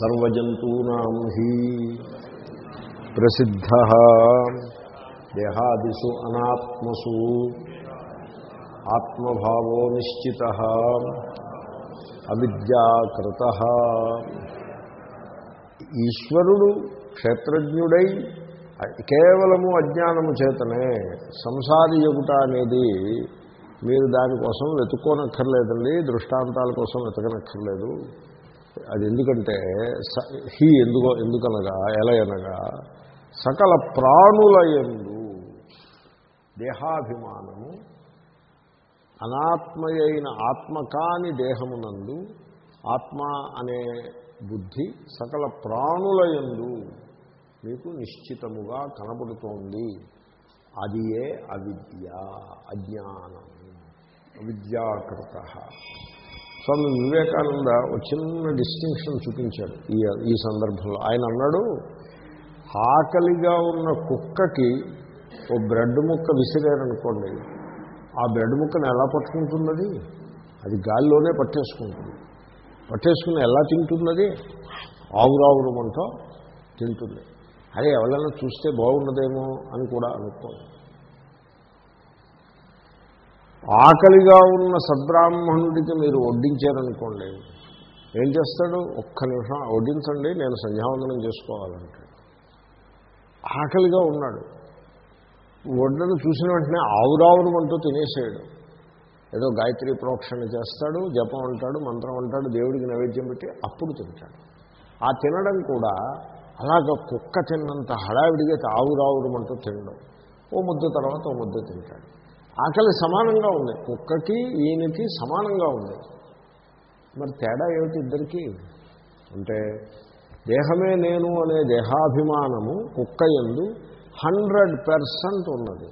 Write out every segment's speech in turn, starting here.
సర్వజంతూనాం హి. ప్రసిద్ధ. దేహాదిషు అనాత్మసు. ఆత్మభావో నిశ్చిత. అవిద్యాకృత. ఈశ్వరుడు క్షేత్రజ్ఞుడై కేవలము అజ్ఞానము చేతనే సంసారి ఎగుట అనేది మీరు దానికోసం వెతుక్కోనక్కర్లేదండి దృష్టాంతాల కోసం వెతకనక్కర్లేదు. అది ఎందుకంటే స- హీ ఎందుకో ఎందుకనగా ఎలా అనగా సకల ప్రాణుల యందు దేహాభిమానము అనాత్మయైన ఆత్మకాని దేహమునందు ఆత్మ అనే బుద్ధి సకల ప్రాణుల యందు మీకు నిశ్చితముగా కనబడుతోంది. అది ఏ అవిద్య అజ్ఞానం అవిద్యాకృత. స్వామి వివేకానంద ఒక చిన్న డిస్టింక్షన్ చూపించాడు ఈ ఈ సందర్భంలో. ఆయన అన్నాడు ఆకలిగా ఉన్న కుక్కకి ఓ బ్రెడ్ ముక్క విసిరారనుకోండి. ఆ బ్రెడ్ ముక్కను ఎలా పట్టుకుంటున్నది అది గాలిలోనే పట్టేసుకుంటుంది. పట్టేసుకుని ఎలా తింటున్నది ఆవురావురమంటూ తింటుంది. అదే ఎవరైనా చూస్తే బాగుండదేమో అని కూడా అనుకోండి ఆకలిగా ఉన్న సద్బ్రాహ్మణుడికి మీరు వడ్డించారనుకోండి ఏం చేస్తాడు? ఒక్క నిమిషం వడ్డించండి నేను సంధ్యావందనం చేసుకోవాలంటాడు ఆకలిగా ఉన్నాడు. వడ్డను చూసిన వెంటనే ఆవురావురు అంటూ తినేసాడు. ఏదో గాయత్రి ప్రోక్షణ చేస్తాడు జపం అంటాడు మంత్రం అంటాడు దేవుడికి నైవేద్యం పెట్టి అప్పుడు తింటాడు. ఆ తినడం కూడా అలాగ కుక్క తిన్నంత హడావిడిగా ఆవురావురమంటూ తినడం. ఓ ముద్ద తర్వాత ఓ ముద్ద తింటాడు. ఆకలి సమానంగా ఉంది. కుక్కకి ఈయనకి సమానంగా ఉంది. మరి తేడా ఏమిటి ఇద్దరికి? అంటే దేహమే నేను అనే దేహాభిమానము కుక్క ఎందు హండ్రెడ్ పర్సెంట్ ఉన్నది.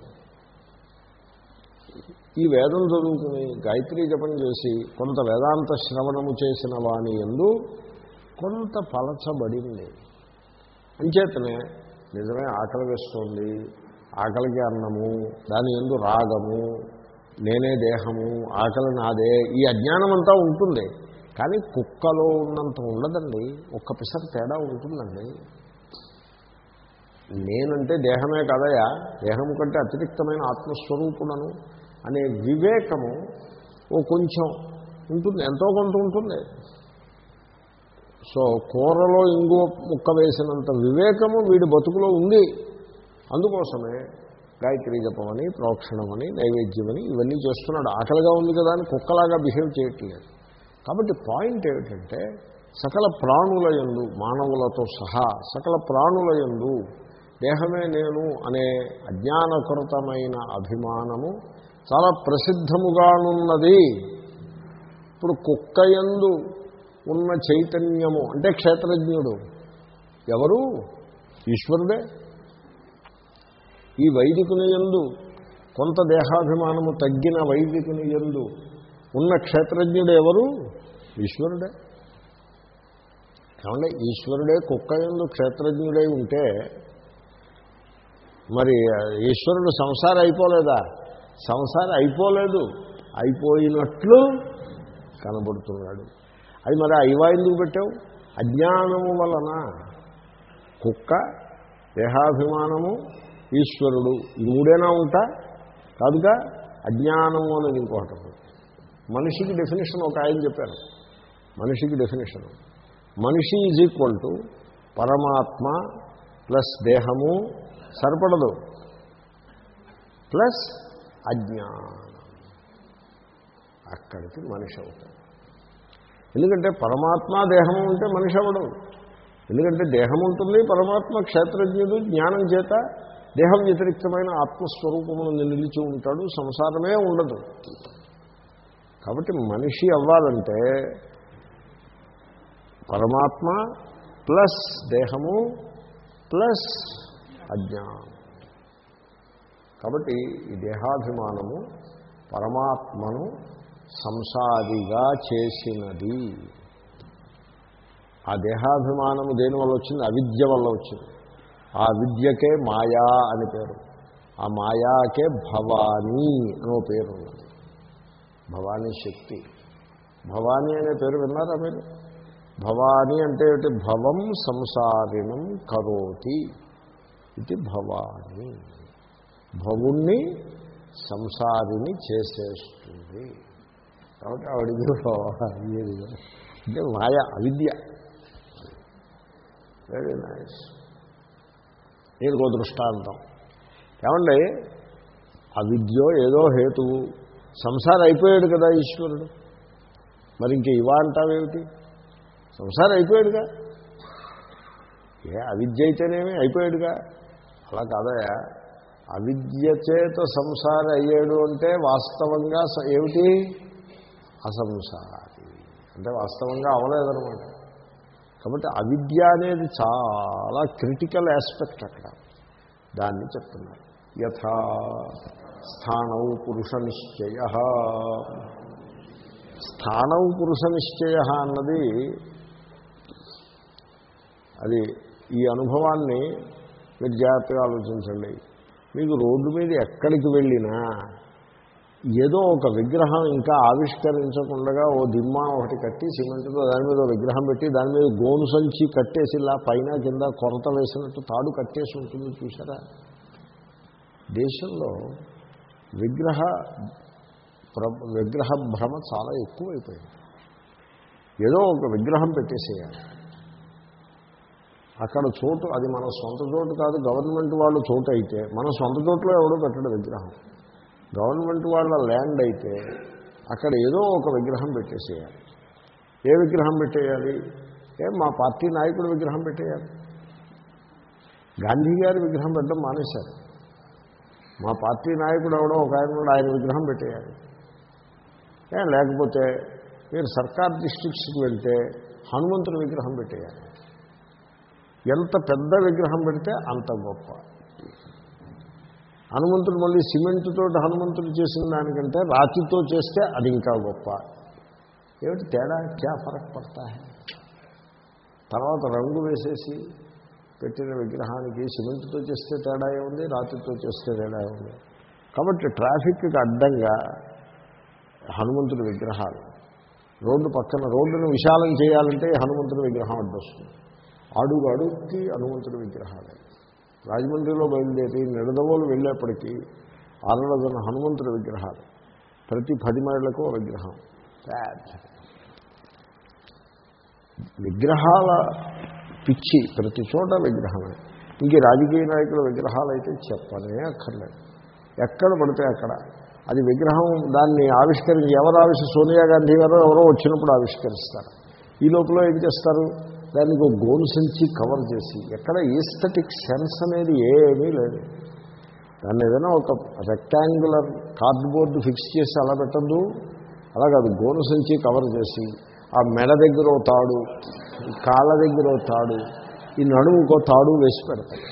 ఈ వేదం చదువుకుని గాయత్రీ జపం చేసి కొంత వేదాంత శ్రవణము చేసిన వాణి ఎందు కొంత పలచబడింది. అంచేతనే నిజమే ఆకలి వేస్తోంది. ఆకలికి అన్నము దాని ఎందు రాగము నేనే దేహము ఆకలి నాదే ఈ అజ్ఞానం అంతా ఉంటుంది. కానీ కుక్కలో ఉన్నంత ఉండదండి. ఒక్క పిసర తేడా ఉంటుందండి. నేనంటే దేహమే కదయా? దేహం కంటే అతిరిక్తమైన ఆత్మస్వరూపుడను అనే వివేకము ఓ కొంచెం ఉంటుంది ఎంతో కొంత ఉంటుంది. సో కూరలో ఇంగు ముక్క వేసినంత వివేకము వీడి బతుకులో ఉంది. అందుకోసమే గాయత్రి జపమని ప్రోక్షణమని నైవేద్యమని ఇవన్నీ చేస్తున్నాడు. ఆకలిగా ఉంది కదా అని కుక్కలాగా బిహేవ్ చేయట్లేదు. కాబట్టి పాయింట్ ఏమిటంటే సకల ప్రాణుల యందు మానవులతో సహా సకల ప్రాణుల యందు దేహమే నేను అనే అజ్ఞానకృతమైన అభిమానము చాలా ప్రసిద్ధముగానున్నది. ఇప్పుడు కుక్క ఎందు ఉన్న చైతన్యము అంటే క్షేత్రజ్ఞుడు ఎవరు? ఈశ్వరుడే. ఈ వైదికుని ఎందు కొంత దేహాభిమానము తగ్గిన వైదికుని ఎందు ఉన్న క్షేత్రజ్ఞుడు ఎవరు? ఈశ్వరుడే. ఏమంటే ఈశ్వరుడే కుక్క ఎందు క్షేత్రజ్ఞుడై ఉంటే మరి ఈశ్వరుడు సంసారం అయిపోలేదా? సంసారం అయిపోలేదు. అయిపోయినట్లు కనబడుతున్నాడు. అది మరి అయివా ఎందుకు పెట్టావు? అజ్ఞానము వలన కుక్క దేహాభిమానము ఈశ్వరుడు. ఈ మూడేనా ఉంటా? కాదుగా? అజ్ఞానం అనేది ఇంకొకటి. మనిషికి డెఫినేషన్ ఒక ఆయన చెప్పారు. మనిషికి డెఫినేషన్. మనిషి ఈజ్ ఈక్వల్ టు పరమాత్మ ప్లస్ దేహము సరిపడదు. ప్లస్ అజ్ఞానం. అక్కడికి మనిషి అవుతాడు. ఎందుకంటే పరమాత్మ దేహము ఉంటే మనిషి అవ్వడం. ఎందుకంటే దేహం ఉంటుంది పరమాత్మ క్షేత్రజ్ఞుడు జ్ఞానం చేత దేహం వ్యతిరిక్తమైన ఆత్మస్వరూపమును నిలిచి ఉంటాడు సంసారమే ఉండదు. కాబట్టి మనిషి అవ్వాలంటే పరమాత్మ ప్లస్ దేహము ప్లస్ అజ్ఞానం. కాబట్టి ఈ దేహాభిమానము పరమాత్మను సంసారిగా చేసినది. ఆ దేహాభిమానము దేని వల్ల వచ్చింది? అవిద్య వల్ల వచ్చింది. ఆ విద్యకే మాయా అని పేరు. ఆ మాయాకే భవానీ అనో పేరు ఉన్నది భవానీ శక్తి. భవానీ అనే పేరు విన్నారా మీరు? భవాని అంటే ఏమిటి? భవం సంసారిణం కరోతి ఇది భవాని. భవుణ్ణి సంసారిని చేసేస్తుంది. కాబట్టి ఆవిడికి అంటే మాయ అవిద్య. వెరీ నైస్ దీనికి ఒక దృష్టాంతం. ఏమండి? అవిద్యో ఏదో హేతువు. సంసారం అయిపోయాడు కదా ఈశ్వరుడు. మరి ఇంక ఇవా అంటావేమిటి? సంసారం అయిపోయాడుగా. ఏ అవిద్య అయితేనేమి? అయిపోయాడుగా. అలా కాదయా అవిద్య చేత సంసార అయ్యాడు అంటే వాస్తవంగా ఏమిటి? అసంసారి. అంటే వాస్తవంగా అవలేదనమాట కాబట్టి అవిద్య అనేది చాలా క్రిటికల్ ఆస్పెక్ట్ అక్కడ. దాన్ని చెప్తున్నారు. యథా స్థానం పురుష నిశ్చయ. స్థానం పురుష నిశ్చయ అన్నది అది ఈ అనుభవాన్ని మీరు జాగ్రత్తగా ఆలోచించండి. మీకు రోడ్డు మీద ఎక్కడికి వెళ్ళినా ఏదో ఒక విగ్రహం ఇంకా ఆవిష్కరించకుండా ఓ దిమ్మ ఒకటి కట్టి సిమెంట్తో దాని మీద విగ్రహం పెట్టి దాని మీద గోను సంచి కట్టేసి ఇలా పైన కింద కొరత వేసినట్టు తాడు కట్టేసి ఉంటుంది చూసారా దేశంలో విగ్రహ విగ్రహ భ్రమ చాలా ఎక్కువైపోయింది. ఏదో ఒక విగ్రహం పెట్టేసేయాలి. అక్కడ చోటు అది మన సొంత చోటు కాదు గవర్నమెంట్ వాళ్ళు చోటు అయితే మన సొంత చోట్లో ఎవడో పెట్టడు విగ్రహం. గవర్నమెంట్ వాళ్ళ ల్యాండ్ అయితే అక్కడ ఏదో ఒక విగ్రహం పెట్టేసేయాలి. ఏ విగ్రహం పెట్టేయాలి? ఏ మా పార్టీ నాయకుడు విగ్రహం పెట్టేయాలి? గాంధీ గారి విగ్రహం పెట్టడం మానేశారు. మా పార్టీ నాయకుడు ఎవడో ఒక ఆయన కూడా ఆయన విగ్రహం పెట్టేయాలి. ఏం లేకపోతే మీరు సర్కార్ డిస్ట్రిక్ట్స్కి వెళ్తే హనుమంతుడి విగ్రహం పెట్టేయాలి. ఎంత పెద్ద విగ్రహం పెడితే అంత గొప్ప. హనుమంతుడు మళ్ళీ సిమెంట్తో హనుమంతుడు చేసిన దానికంటే రాతితో చేస్తే అది ఇంకా గొప్ప. ఏమిటి తేడా? క్యా ఫరక్ పడతా తర్వాత రంగు వేసేసి పెట్టిన విగ్రహానికి సిమెంట్తో చేస్తే తేడా ఉంది రాతితో చేస్తే తేడా ఉంది కాబట్టి ట్రాఫిక్కి అడ్డంగా హనుమంతుడి విగ్రహాలు. రోడ్డు పక్కన రోడ్డును విశాలం చేయాలంటే హనుమంతుడి విగ్రహం అడ్డొస్తుంది. అడుగు అడుగుకి హనుమంతుడి విగ్రహాలే. రాజమండ్రిలో బయలుదేరి నిడదవోలు వెళ్ళేప్పటికీ అరడజన హనుమంతుడి విగ్రహాలు. ప్రతి పది మైళ్ళకు విగ్రహం. విగ్రహాల పిచ్చి ప్రతి చోట విగ్రహమే. ఇంక రాజకీయ నాయకుల విగ్రహాలు అయితే చెప్పనే అక్కర్లేదు. ఎక్కడ పడితే అక్కడ. అది విగ్రహం దాన్ని ఆవిష్కరించి ఎవరు ఆవిష్క సోనియా గాంధీ గారు ఎవరో వచ్చినప్పుడు ఆవిష్కరిస్తారు. ఈ లోపల ఏం చేస్తారు? దానికి ఒక గోను సంచి కవర్ చేసి ఎక్కడ ఈస్థెటిక్ సెన్స్ అనేది ఏమీ లేదు. దాన్ని ఏదైనా ఒక రెక్టాంగులర్ కార్డ్బోర్డ్ ఫిక్స్ చేసి అలా పెట్టద్దు. అలా కాదు గోను సంచి కవర్ చేసి ఆ మెడ దగ్గర ఓ తాడు కాళ్ళ దగ్గర ఓ తాడు ఈ నడుముకో తాడు వేసి పెడతాడు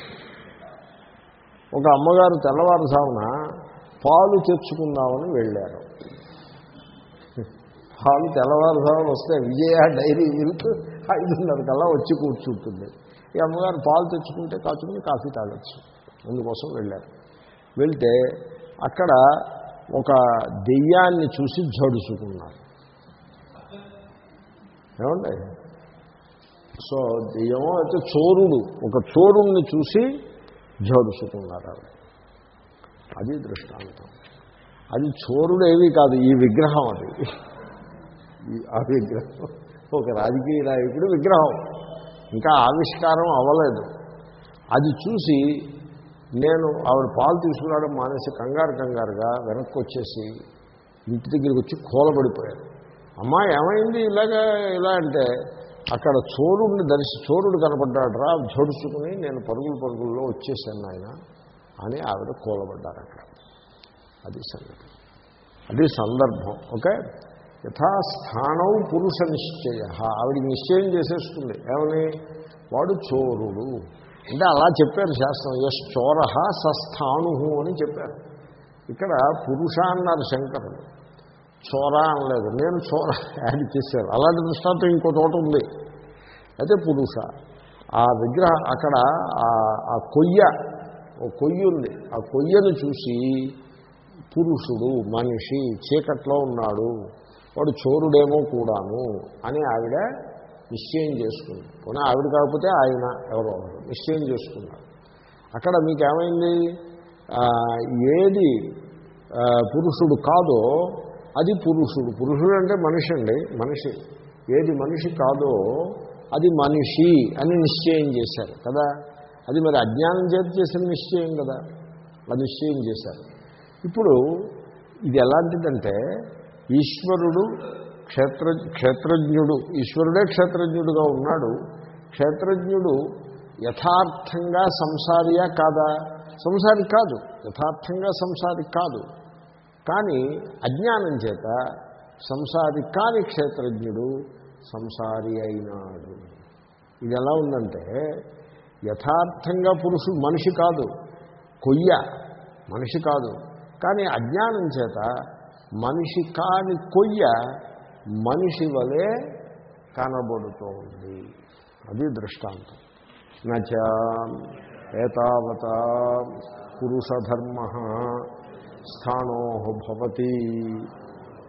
ఒక అమ్మగారు తెల్లవారుసామున పాలు తెచ్చుకుందామని వెళ్ళారు. పాలు తెల్లవారుసామున వస్తే విజయ డైరీ మిల్క్ ఐదున్నర కల్లా వచ్చి కూర్చుంటుంది. ఈ అమ్మగారు పాలు తెచ్చుకుంటే కాచుకుని కాఫీ తాగొచ్చు. అందుకోసం వెళ్ళారు. వెళ్తే అక్కడ ఒక దెయ్యాన్ని చూసి జడుచుకున్నారు. ఏమండి? సో దెయ్యమో అయితే చోరుడు ఒక చోరుణ్ణి చూసి జడుచుకున్నారు ఆవిడ. అది దృష్టాంతం. అది చోరుడు ఏమీ కాదు ఈ విగ్రహం అది. ఆ విగ్రహం. ఒక రాజకీయ నాయకుడు విగ్రహం. ఇంకా ఆవిష్కారం అవ్వలేదు. అది చూసి నేను ఆవిడ పాలు తీసుకురావడం మానేసి కంగారు కంగారుగా వెనక్కి వచ్చేసి ఇంటి దగ్గరికి వచ్చి కూలబడిపోయాను. అమ్మా ఏమైంది ఇలాగా ఇలా అంటే అక్కడ చోరుడిని దర్శి చోరుడు కనపడ్డాడరా జడుచుకుని నేను పరుగులు పరుగుల్లో వచ్చేసాను ఆయన అని ఆవిడ కూలబడ్డారు అక్కడ అది సంగతి. అది సందర్భం. ఓకే? యథాస్థానం పురుష నిశ్చయ ఆవిడ నిశ్చయం చేసేస్తుంది. ఏమని? వాడు చోరుడు. అంటే అలా చెప్పారు శాస్త్రం. యశ్ చోర సస్థాను అని చెప్పారు. ఇక్కడ పురుష అన్నారు శంకరుడు. చోర అనలేదు. నేను చోర యాడ్ చేశారు. అలాంటి దృష్టాంతం ఇంకో చోట ఉంది. అయితే పురుష. ఆ విగ్రహ అక్కడ ఆ- ఆ కొయ్య ఓ కొయ్య ఉంది. ఆ కొయ్యను చూసి పురుషుడు మనిషి చీకట్లో ఉన్నాడు. వాడు చోరుడేమో కూడాను అని ఆవిడ నిశ్చయం చేసుకుంది. పోనీ ఆవిడ కాకపోతే ఆయన ఎవరో ఒకరు నిశ్చయం చేసుకున్నారు. అక్కడ మీకేమైంది? ఏది పురుషుడు కాదో అది పురుషుడు. పురుషుడు అంటే మనిషి అండి మనిషి. ఏది మనిషి కాదో అది మనిషి అని నిశ్చయం చేశారు కదా. అది మరి అజ్ఞానం చేతి చేసిన నిశ్చయం కదా. అది నిశ్చయం చేశారు. ఇప్పుడు ఇది ఎలాంటిదంటే ఈశ్వరుడు క్షేత్ర క్షేత్రజ్ఞుడు ఈశ్వరుడే క్షేత్రజ్ఞుడుగా ఉన్నాడు. క్షేత్రజ్ఞుడు యథార్థంగా సంసారియా కాదా? సంసారి కాదు యథార్థంగా సంసారి కాదు. కానీ అజ్ఞానం చేత సంసారి కాని క్షేత్రజ్ఞుడు సంసారి అయినాడు. ఇది ఎలా ఉందంటే యథార్థంగా పురుషుడు మనిషి కాదు కొయ్య మనిషి కాదు. కానీ అజ్ఞానం చేత మనిషి కాని కొయ్య మనిషి వలె కనబడుతోంది. అది దృష్టాంతం. నచ ఏతావత పురుషధర్మ స్థానో భవతి.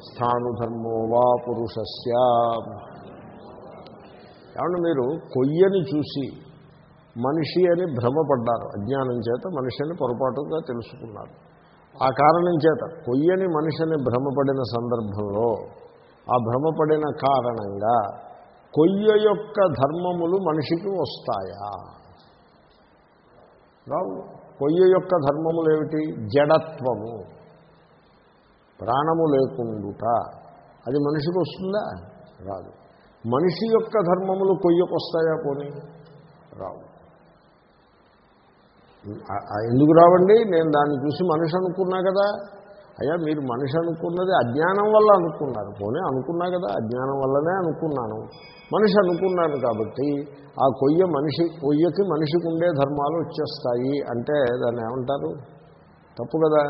స్థానుధర్మో వా పురుషస్య. ఏమన్నా మీరు కొయ్యని చూసి మనిషి అని భ్రమపడ్డారు. అజ్ఞానం చేత మనిషిని పొరపాటుగా తెలుసుకున్నారు. ఆ కారణం చేత కొయ్యని మనిషిని భ్రమపడిన సందర్భంలో ఆ భ్రమపడిన కారణంగా కొయ్య యొక్క ధర్మములు మనిషికి వస్తాయా? రావు. కొయ్య యొక్క ధర్మములు ఏమిటి? జడత్వము. ప్రాణము లేకుండుట. అది మనిషికి వస్తుందా? రాదు. మనిషి యొక్క ధర్మములు కొయ్యకు వస్తాయా పోనీ? రావు. ఎందుకు రావండి? నేను దాన్ని చూసి మనిషి అనుకున్నా కదా. అయ్యా మీరు మనిషి అనుకున్నది అజ్ఞానం వల్ల అనుకున్నారు. పోనీ అనుకున్నా కదా అజ్ఞానం వల్లనే అనుకున్నాను. మనిషి అనుకున్నాను కాబట్టి ఆ కొయ్య మనిషి కొయ్యకి మనిషికి ఉండే ధర్మాలు వచ్చేస్తాయి అంటే దాన్ని ఏమంటారు? తప్పు కదా.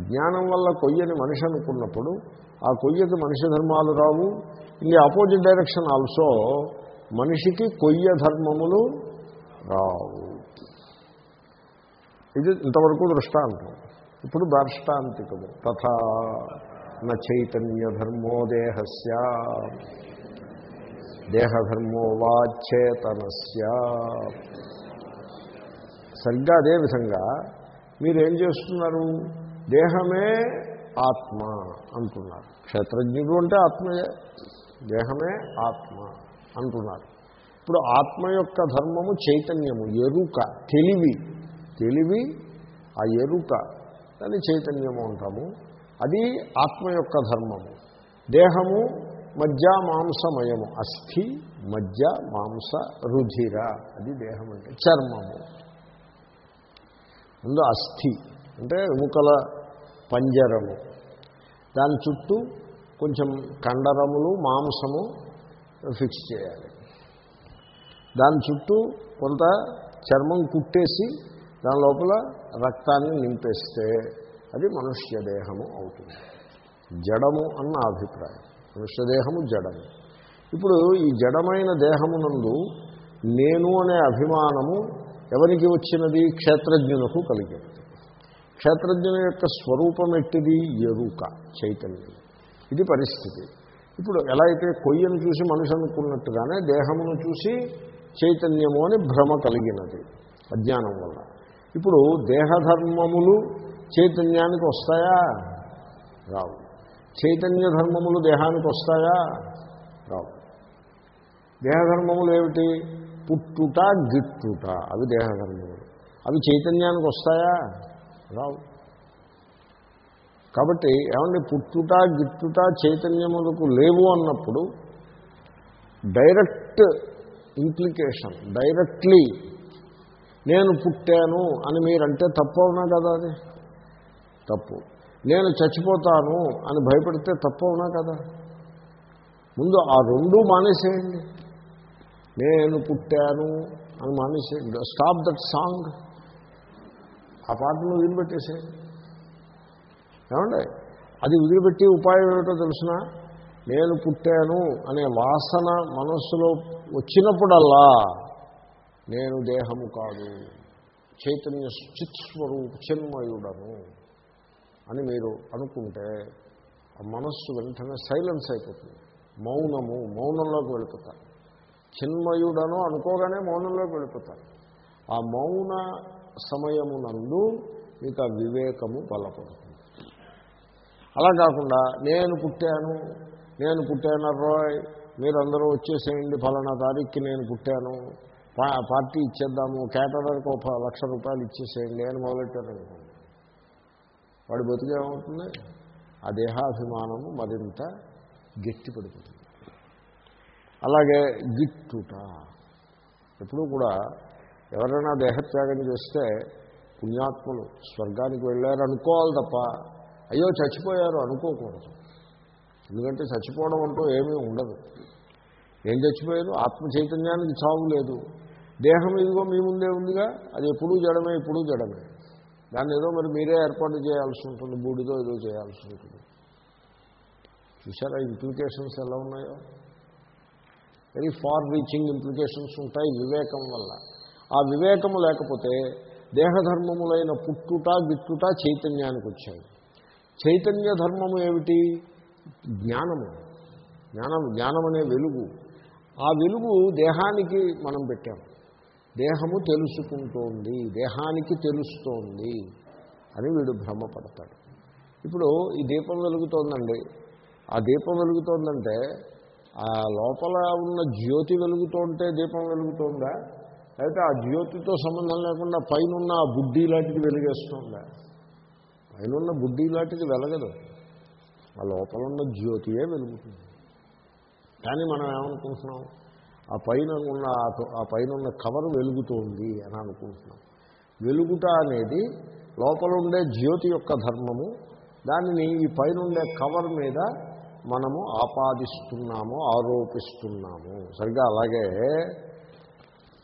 అజ్ఞానం వల్ల కొయ్యని మనిషి అనుకున్నప్పుడు ఆ కొయ్యకి మనిషి ధర్మాలు రావు. ఇన్ ఆపోజిట్ డైరెక్షన్ ఆల్సో మనిషికి కొయ్య ధర్మములు రావు. ఇది ఇంతవరకు దృష్టాంతం ఇప్పుడు దార్ష్టాంతికము. తథా న చైతన్య ధర్మో దేహస్య. దేహధర్మో వాచేతనస్య సరిగ్గా అదేవిధంగా మీరేం చేస్తున్నారు? దేహమే ఆత్మ అంటున్నారు. క్షేత్రజ్ఞుడు అంటే ఆత్మయే. దేహమే ఆత్మ అంటున్నారు. ఇప్పుడు ఆత్మ యొక్క ధర్మము చైతన్యము ఎరుక తెలివి. తెలివి ఆ ఎరుక దాన్ని చైతన్యము అంటాము. అది ఆత్మ యొక్క ధర్మము. దేహము మజ్జ మాంసమయము అస్థి మజ్జ మాంస రుధిర. అది దేహం అంటే చర్మము. ముందు అస్థి. అంటే ఎముకల పంజరము. దాని చుట్టూ కొంచెం కండరములు మాంసము ఫిక్స్ చేయాలి. దాని చుట్టూ కొంత చర్మం కుట్టేసి దాని లోపల రక్తాన్ని నింపేస్తే అది మనుష్య దేహము అవుతుంది. జడము అన్న అభిప్రాయం. మనుష్య దేహము జడము. ఇప్పుడు ఈ జడమైన దేహమునందు నేను అనే అభిమానము ఎవరికి వచ్చినది? క్షేత్రజ్ఞునకు కలిగింది. క్షేత్రజ్ఞుని యొక్క స్వరూపం ఎట్టిది? ఎరుక చైతన్యం. ఇది పరిస్థితి. ఇప్పుడు ఎలా అయితే కొయ్యను చూసి మనిషి అనుకున్నట్టుగానే దేహమును చూసి చైతన్యము అని భ్రమ కలిగినది అజ్ఞానం వల్ల. ఇప్పుడు దేహధర్మములు చైతన్యానికి వస్తాయా? రావు. చైతన్య ధర్మములు దేహానికి వస్తాయా? రావు. దేహధర్మములు ఏమిటి? పుట్టుట గిట్టుట. అవి దేహధర్మములు. అవి చైతన్యానికి వస్తాయా? రావు. కాబట్టి ఏమంటే పుట్టుట గిట్టుట చైతన్యములకు లేవు అన్నప్పుడు డైరెక్ట్ ఇంప్లికేషన్ డైరెక్ట్లీ నేను పుట్టాను అని మీరంటే తప్పు అవునా కదా అది? తప్పు. నేను చచ్చిపోతాను అని భయపడితే తప్పు అవునా కదా? ముందు ఆ రెండు మానేసేయండి. నేను పుట్టాను అని మానేసేయండి. స్టాప్ దట్ సాంగ్ ఆ పాటను వదిలిపెట్టేసేయండి. ఏమండి? అది వదిలిపెట్టి ఉపాయం ఏమిటో తెలుసిన? నేను పుట్టాను అనే వాసన మనస్సులో వచ్చినప్పుడల్లా నేను దేహము కాదు. చైతన్య చిత్స్వరూప చిన్మయుడను అని మీరు అనుకుంటే ఆ మనస్సు వెంటనే సైలెన్స్ అయిపోతుంది. మౌనము మౌనంలోకి వెళ్ళిపోతారు చిన్మయుడనో అనుకోగానే మౌనంలోకి వెళ్ళిపోతారు ఆ మౌన సమయమునందు మీకు ఆ వివేకము బలపడుతుంది. అలా కాకుండా నేను పుట్టాను నేను పుట్టాను రోయ్ మీరందరూ వచ్చేసేయండి ఫలానా తారీఖుకి నేను పుట్టాను పార్టీ ఇచ్చేద్దాము కేటరర్కి ఒక లక్ష రూపాయలు ఇచ్చేసేయండి అని మొదలెట్టారనుకోండి వాడి బతుకేమవుతుంది ఆ దేహాభిమానము మరింత గట్టి పడిపోతుంది అలాగే గిట్టుట. ఎప్పుడూ కూడా ఎవరైనా దేహత్యాగం చేస్తే పుణ్యాత్ములు స్వర్గానికి వెళ్ళారు అనుకోవాలి తప్ప అయ్యో చచ్చిపోయారు అనుకోకూడదు. ఎందుకంటే చచ్చిపోవడం అంటూ ఏమీ ఉండదు. ఏం చచ్చిపోయారు? ఆత్మ చైతన్యానికి చావు లేదు. దేహం ఇదిగో మీ ముందే ఉందిగా అది ఎప్పుడూ జడమే ఎప్పుడూ జడమే. దాన్ని ఏదో మరి మీరే ఏర్పాటు చేయాల్సి ఉంటుంది బూడిదో ఏదో చేయాల్సి ఉంటుంది. చూసారా ఇంప్లికేషన్స్ ఎలా ఉన్నాయో? వెరీ ఫార్ రీచింగ్ ఇంప్లికేషన్స్ ఉంటాయి వివేకం వల్ల. ఆ వివేకము లేకపోతే దేహధర్మములైన పుట్టుట గిట్టుట చైతన్యానికి వచ్చాయి. చైతన్య ధర్మము ఏమిటి? జ్ఞానము. జ్ఞానం జ్ఞానం అనే వెలుగు. ఆ వెలుగు దేహానికి మనం పెట్టాము. దేహము తెలుసుకుంటోంది దేహానికి తెలుస్తోంది అని వీడు భ్రమపడతాడు. ఇప్పుడు ఈ దీపం వెలుగుతోందండి. ఆ దీపం వెలుగుతోందంటే ఆ లోపల ఉన్న జ్యోతి వెలుగుతుంటే దీపం వెలుగుతోందా? అయితే ఆ జ్యోతితో సంబంధం లేకుండా పైన ఆ బుడ్డి లాంటిది వెలిగేస్తుందా? పైన ఉన్న బుడ్డి లాంటిది వెలగదు. ఆ లోపల ఉన్న జ్యోతియే వెలుగుతుంది. కానీ మనం ఏమనుకుంటున్నాం? ఆ పైన ఉన్న ఆ పైన ఉన్న కవర్ వెలుగుతోంది అని అనుకుంటున్నాం. వెలుగుట అనేది లోపల ఉండే జ్యోతి యొక్క ధర్మము దానిని ఈ పైన ఉండే కవర్ మీద మనము ఆపాదిస్తున్నాము ఆరోపిస్తున్నాము. సరిగ్గా అలాగే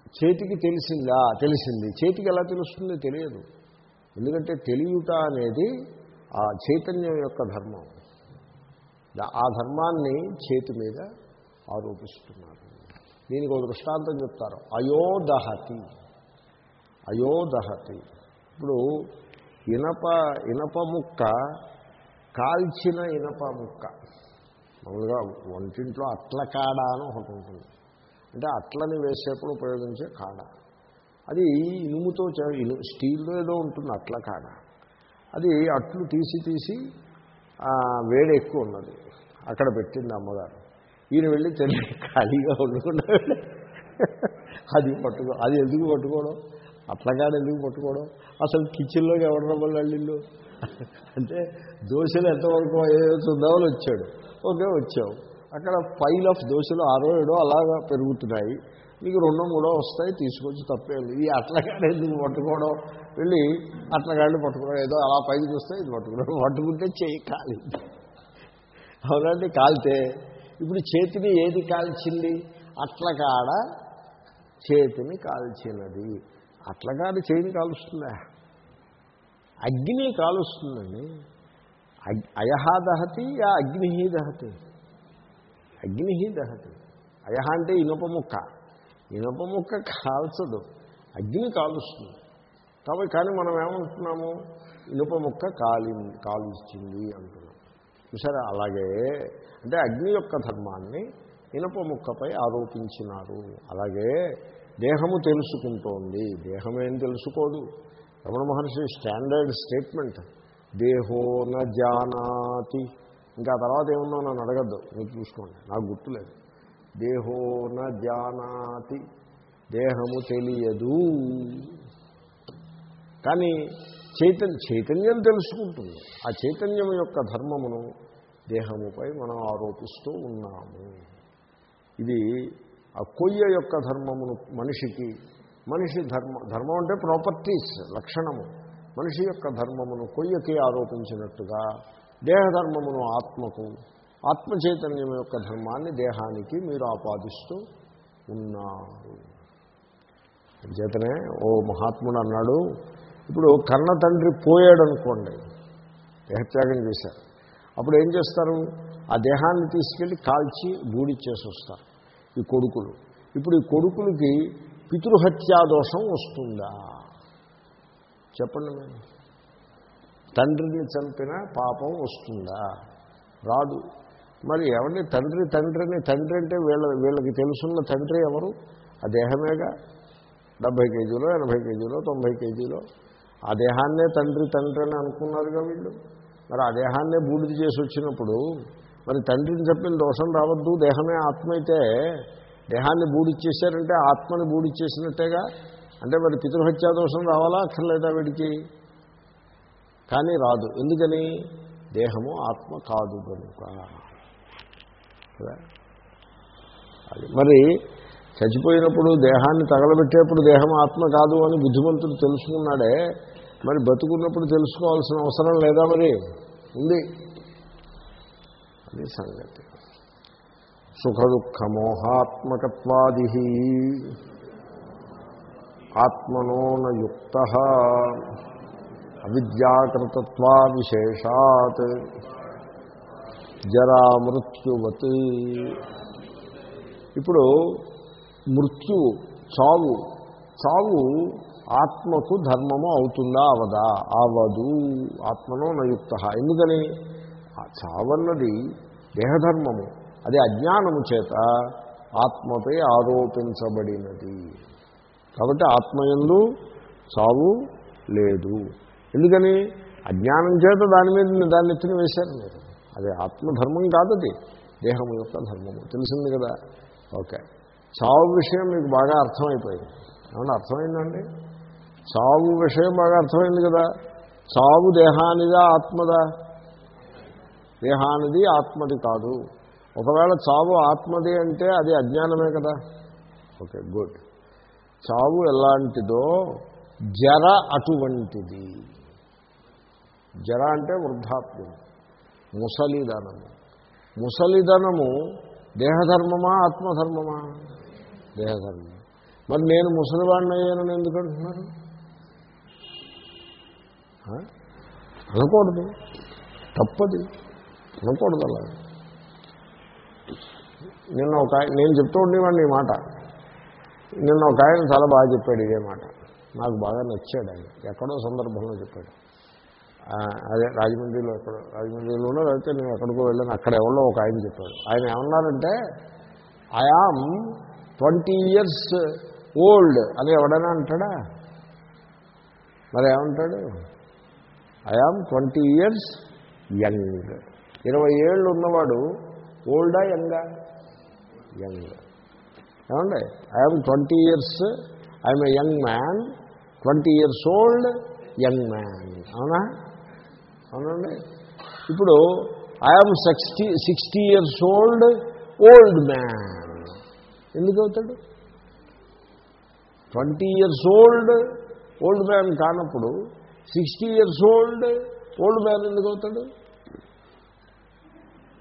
చేతికి తెలిసిందా? తెలిసింది. చేతికి ఎలా తెలుస్తుంది? తెలియదు. ఎందుకంటే తెలియట అనేది ఆ చైతన్యం యొక్క ధర్మం. ఆ ధర్మాన్ని చేతి మీద ఆరోపిస్తున్నారు. దీనికి ఒక దృష్టాంతం చెప్తారు. అయోదహతి. అయోదహతి. ఇప్పుడు ఇనప ఇనప ముక్క కాల్చిన ఇనప ముక్క. మామూలుగా వంటింట్లో అట్ల కాడ అని ఒకటి ఉంటుంది. అంటే అట్లని వేసేప్పుడు ఉపయోగించే కాడ. అది ఇనుముతో స్టీల్లో ఏదో ఉంటుంది అట్ల కాడ. అది అట్లు తీసి తీసి వేడి ఎక్కువ ఉన్నది. అక్కడ పెట్టింది అమ్మగారు. ఈయన వెళ్ళి చెల్లి ఖాళీగా వండుకుండా అది పట్టుకో అది ఎందుకు పట్టుకోవడం? అట్లగాడు ఎందుకు పట్టుకోవడం? అసలు కిచెన్లోకి ఎవడరా వల్ల అల్లిళ్ళు అంటే దోశలు ఎంతవరకు ఏదో చూద్దామని వచ్చాడు. ఓకే వచ్చావు. అక్కడ ఫైల్ ఆఫ్ దోశలు ఆరో ఏడో అలాగా పెరుగుతున్నాయి. మీకు రెండో మూడో వస్తాయి తీసుకొచ్చి తప్పేది. ఇది అట్లగాడు ఎందుకు పట్టుకోవడం? వెళ్ళి అట్లగాడిని పట్టుకోవడం ఏదో అలా పైకి చూస్తే ఇది పట్టుకోవడం పట్టుకుంటే చేయి కాలి అవునండి కాలితే ఇప్పుడు చేతిని ఏది కాల్చింది? అట్లకాడ చేతిని కాల్చినది. అట్లకాడ చేతిని కాలుస్తుందా? అగ్ని కాలుస్తుందండి. అయహా దహతి యా అగ్ని దహతి అగ్ని దహతి అయహ అంటే ఇనుప ముక్క. ఇనుప ముక్క కాల్చదు. అగ్ని కాలుస్తుంది. కాబట్టి కానీ మనం ఏమంటున్నాము? ఇనుప ముక్క కాలి కాలుస్తుంది అంటున్నాం. చూసారా? అలాగే అంటే అగ్ని యొక్క ధర్మాన్ని ఇనుప ముక్కపై ఆరోపించినారు. అలాగే దేహము తెలుసుకుంటోంది. దేహమేం తెలుసుకోదు. Ramana Maharshi standard statement. దేహో జానాతి. ఇంకా తర్వాత ఏముందో నన్ను అడగద్దు. మీరు చూసుకోండి. నాకు గుర్తులేదు. దేహో జానాతి. దేహము తెలియదు. కానీ చైతన్య చైతన్యం తెలుసుకుంటుంది. ఆ చైతన్యం యొక్క ధర్మమును దేహముపై మనం ఆరోపిస్తూ ఉన్నాము. ఇది ఆ కొయ్య యొక్క ధర్మమును మనిషికి మనిషి ధర్మ ధర్మం అంటే ప్రాపర్టీస్ లక్షణము. మనిషి యొక్క ధర్మమును కొయ్యకి ఆరోపించినట్టుగా దేహధర్మమును ఆత్మకు ఆత్మ చైతన్యం యొక్క ధర్మాన్ని దేహానికి మీరు ఆపాదిస్తూ ఉన్నారు. చేతనే ఓ మహాత్ముడు అన్నాడు ఇప్పుడు కన్న తండ్రి పోయాడు అనుకోండి దేహత్యాగం చేశారు. అప్పుడు ఏం చేస్తారు? ఆ దేహాన్ని తీసుకెళ్ళి కాల్చి బూడిచ్చేసి వస్తారు ఈ కొడుకులు. ఇప్పుడు ఈ కొడుకులకి పితృహత్యాదోషం వస్తుందా? చెప్పండి మేము తండ్రిని చంపిన పాపం వస్తుందా? రాదు. మరి ఎవరిని తండ్రి తండ్రిని తండ్రి అంటే వీళ్ళ వీళ్ళకి తెలుసున్న తండ్రి ఎవరు? ఆ దేహమేగా? డెబ్భై కేజీలో ఎనభై కేజీలో తొంభై కేజీలో. ఆ దేహాన్నే తండ్రి తండ్రి అని అనుకున్నారుగా వీళ్ళు. మరి ఆ దేహాన్నే బూడిది చేసి వచ్చినప్పుడు మరి తండ్రిని చెప్పిన దోషం రావద్దు దేహమే ఆత్మ అయితే దేహాన్ని బూడిచ్చేశారంటే ఆత్మని బూడిచ్చేసినట్టేగా? అంటే మరి పితృహత్యా దోషం రావాలా అక్కర్లేదా వీడికి? కానీ రాదు. ఎందుకని? దేహము ఆత్మ కాదు కనుక. అది. మరి చచ్చిపోయినప్పుడు దేహాన్ని తగలబెట్టేప్పుడు దేహం ఆత్మ కాదు అని బుద్ధిమంతుడు తెలుసుకున్నాడే మరి బతుకున్నప్పుడు తెలుసుకోవాల్సిన అవసరం లేదా మరి? ఉంది. అది సంగతి. సుఖ దుఃఖమోహాత్మకత్వాది ఆత్మనోనయుక్త అవిద్యాకృతత్వా విశేషాత్ జరామృత్యువత్ ఇప్పుడు మృత్యు చావు. చావు ఆత్మకు ధర్మము అవుతుందా? అవదా? అవదు. ఆత్మలో నయుక్త. ఎందుకని? చావన్నది దేహధర్మము. అది అజ్ఞానము చేత ఆత్మపై ఆరోపించబడినది. కాబట్టి ఆత్మయందు చావు లేదు. ఎందుకని? అజ్ఞానం చేత దాని మీద దాన్ని ఎత్తున వేశారు మీరు. అది ఆత్మధర్మం కాదది దేహం యొక్క ధర్మము. తెలిసింది కదా? ఓకే. చావు విషయం మీకు బాగా అర్థమైపోయింది. ఏమన్నా అర్థమైందండి? చావు విషయం బాగా అర్థమైంది కదా. చావు దేహానిదా ఆత్మదా? దేహానిది ఆత్మది కాదు. ఒకవేళ చావు ఆత్మది అంటే అది అజ్ఞానమే కదా. Okay good. చావు ఎలాంటిదో జర అటువంటిది. జర అంటే వృద్ధాప్యం ముసలిధనము. ముసలిధనము దేహధర్మమా ఆత్మధర్మమా? దేహధర్మం. మరి నేను ముసలివాడిని అయ్యానని ఎందుకు అనకూడదు. తప్పది. అనకూడదు అలా. నిన్న ఒక ఆయన నేను చెప్తూ ఉండేవాడిని ఈ మాట. నిన్న ఒక ఆయన చాలా బాగా చెప్పాడు ఇదే మాట. నాకు బాగా నచ్చాడు ఆయన. ఎక్కడో సందర్భంలో చెప్పాడు. అదే రాజమండ్రిలో ఎక్కడ రాజమండ్రిలోనో లేకపోతే నేను ఎక్కడికో వెళ్ళాను అక్కడ ఎవరో ఒక ఆయన చెప్పాడు. ఆయన ఏమన్నారంటే ఐఆమ్ ట్వంటీ ఇయర్స్ ఓల్డ్ అని ఎవడైనా అంటాడా? మరి ఏమంటాడు? I am twenty years young. ఇరవై ఏళ్ళు ఉన్నవాడు ఓల్డా యంగా? యంగ్. ఏమండి? I'm twenty years I'm a young man. Twenty years old young man. అవునా? అవునండి. ఇప్పుడు I'm sixty sixty years old old man. ఎందుకు అవుతాడు? Twenty years old old man కానప్పుడు sixty years old old man ఎందుకు అవుతాడు?